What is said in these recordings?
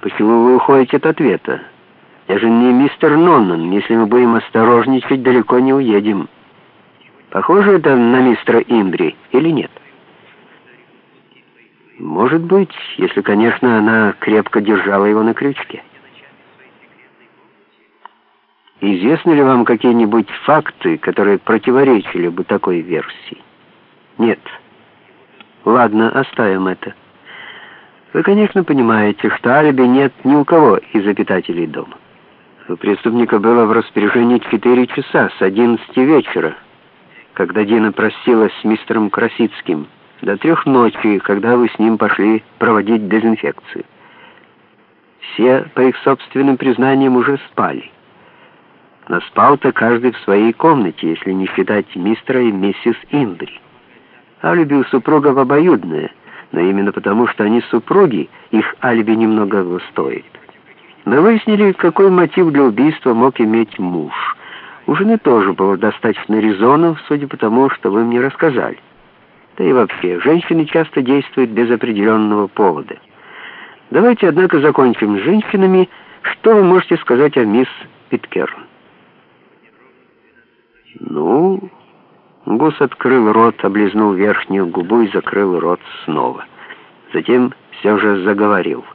Почему вы уходите от ответа? Я же не мистер Ноннан. Если мы будем осторожничать, далеко не уедем. Похоже это на мистера Имбри или нет? Может быть, если, конечно, она крепко держала его на крючке. Известны ли вам какие-нибудь факты, которые противоречили бы такой версии? Нет. Ладно, оставим это. Вы, конечно, понимаете, что алиби нет ни у кого из обитателей дома. У преступника было в распоряжении 4 часа с 11 вечера, когда Дина простилась с мистером Красицким, до трех ночи, когда вы с ним пошли проводить дезинфекцию. Все, по их собственным признаниям, уже спали. Но спал-то каждый в своей комнате, если не считать мистера и миссис Индри. Алиби у супругов обоюдное, но именно потому, что они супруги, их алиби немного стоит. Мы выяснили, какой мотив для убийства мог иметь муж. У жены тоже было достаточно резонов, судя по тому, что вы мне рассказали. Да и вообще, женщины часто действуют без определенного повода. Давайте, однако, закончим с женщинами. Что вы можете сказать о мисс Питкерн? Ну... Гус открыл рот, облизнул верхнюю губу и закрыл рот снова. Затем все же заговорил.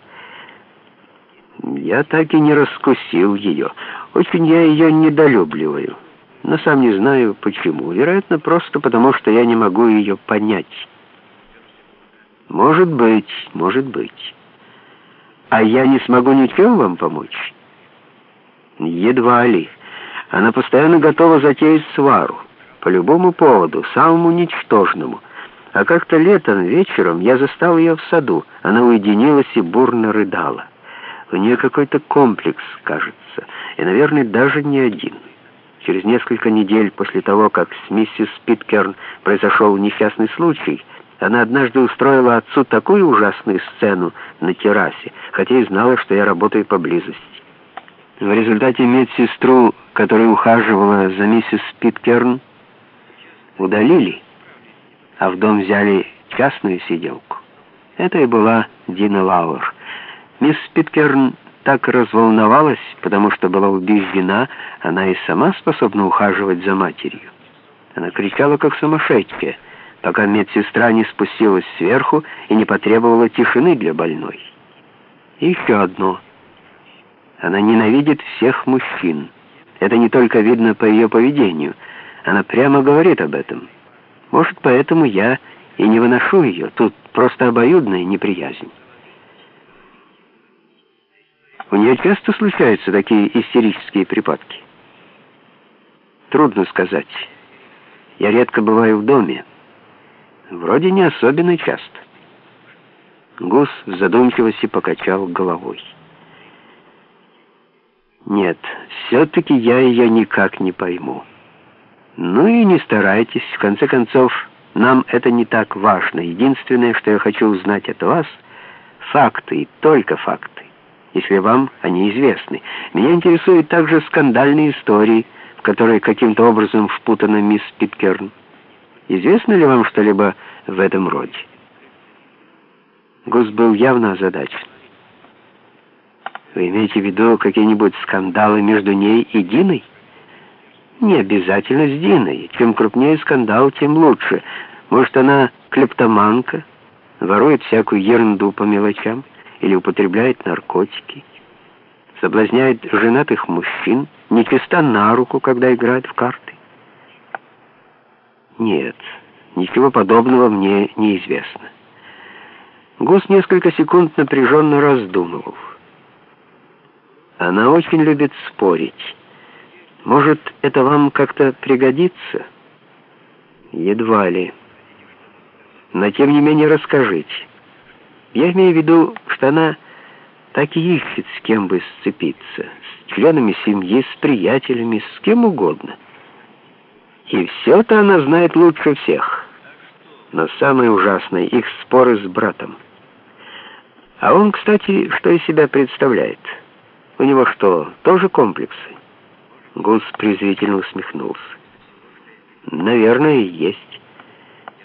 «Я так и не раскусил ее. Очень я ее недолюбливаю. Но сам не знаю, почему. Вероятно, просто потому, что я не могу ее понять. Может быть, может быть. А я не смогу ничем вам помочь?» «Едва ли. Она постоянно готова затеять свару» по любому поводу, самому ничтожному. А как-то летом вечером я застал ее в саду. Она уединилась и бурно рыдала. У нее какой-то комплекс, кажется, и, наверное, даже не один. Через несколько недель после того, как с миссис Питкерн произошел несчастный случай, она однажды устроила отцу такую ужасную сцену на террасе, хотя и знала, что я работаю поблизости. В результате медсестру, которая ухаживала за миссис Питкерн, удалили, а в дом взяли частную сиделку. Это и была Дина Лауэр. Мисс Питкерн так разволновалась, потому что была убеждена, она и сама способна ухаживать за матерью. Она кричала, как сумасшедшая, пока медсестра не спустилась сверху и не потребовала тишины для больной. И еще одно. Она ненавидит всех мужчин. Это не только видно по ее поведению — она прямо говорит об этом. Может, поэтому я и не выношу ее. Тут просто обоюдная неприязнь. У нее часто случаются такие истерические припадки. Трудно сказать. Я редко бываю в доме. Вроде не особенно часто. Гус в задумчивости покачал головой. Нет, все-таки я ее никак не пойму. Ну и не старайтесь, в конце концов, нам это не так важно. Единственное, что я хочу узнать от вас, факты и только факты, если вам они известны. Меня интересуют также скандальные истории, в которые каким-то образом впутана мисс Питкерн. Известно ли вам что-либо в этом роде? Гус был явно озадачен. Вы имеете в виду какие-нибудь скандалы между ней и Диной? Не обязательно с Диной. Чем крупнее скандал, тем лучше. Может, она клептоманка, ворует всякую ерунду по мелочам или употребляет наркотики, соблазняет женатых мужчин, нечиста на руку, когда играет в карты. Нет, ничего подобного мне неизвестно. Гус несколько секунд напряженно раздумывал. Она очень любит спорить. Может, это вам как-то пригодится? Едва ли. Но тем не менее расскажите. Я имею в виду, что она так и ищет, с кем бы сцепиться. С членами семьи, с приятелями, с кем угодно. И все-то она знает лучше всех. Но самое ужасное — их споры с братом. А он, кстати, что из себя представляет? У него что, тоже комплексы? Гус презрительно усмехнулся. «Наверное, есть.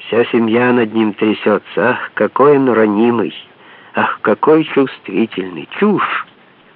Вся семья над ним трясется. Ах, какой он ранимый! Ах, какой чувствительный! Чушь!